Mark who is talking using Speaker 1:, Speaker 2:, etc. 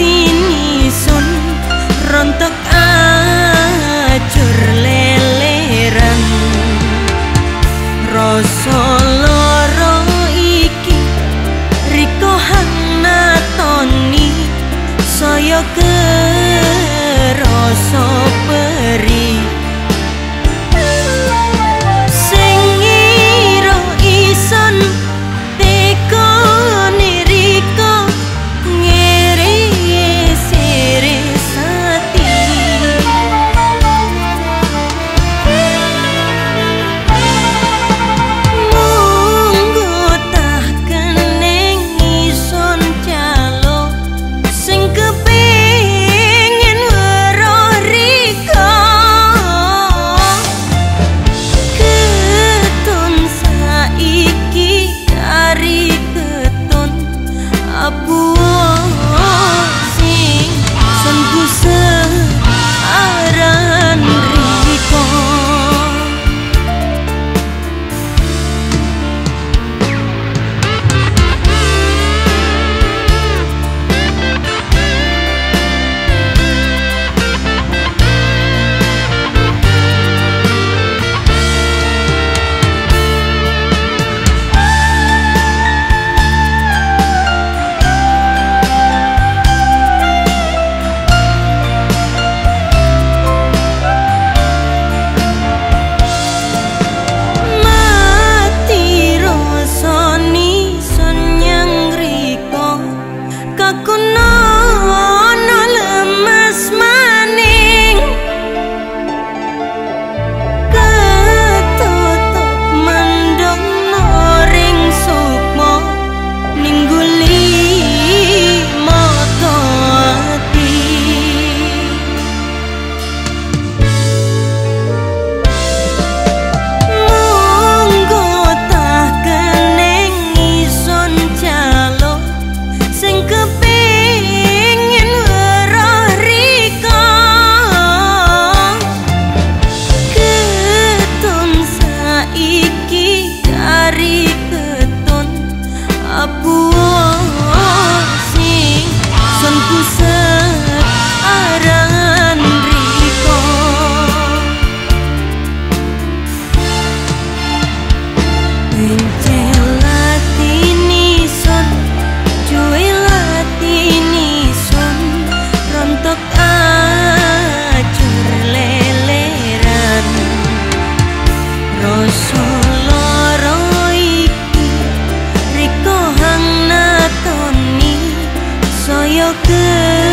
Speaker 1: ti alguém.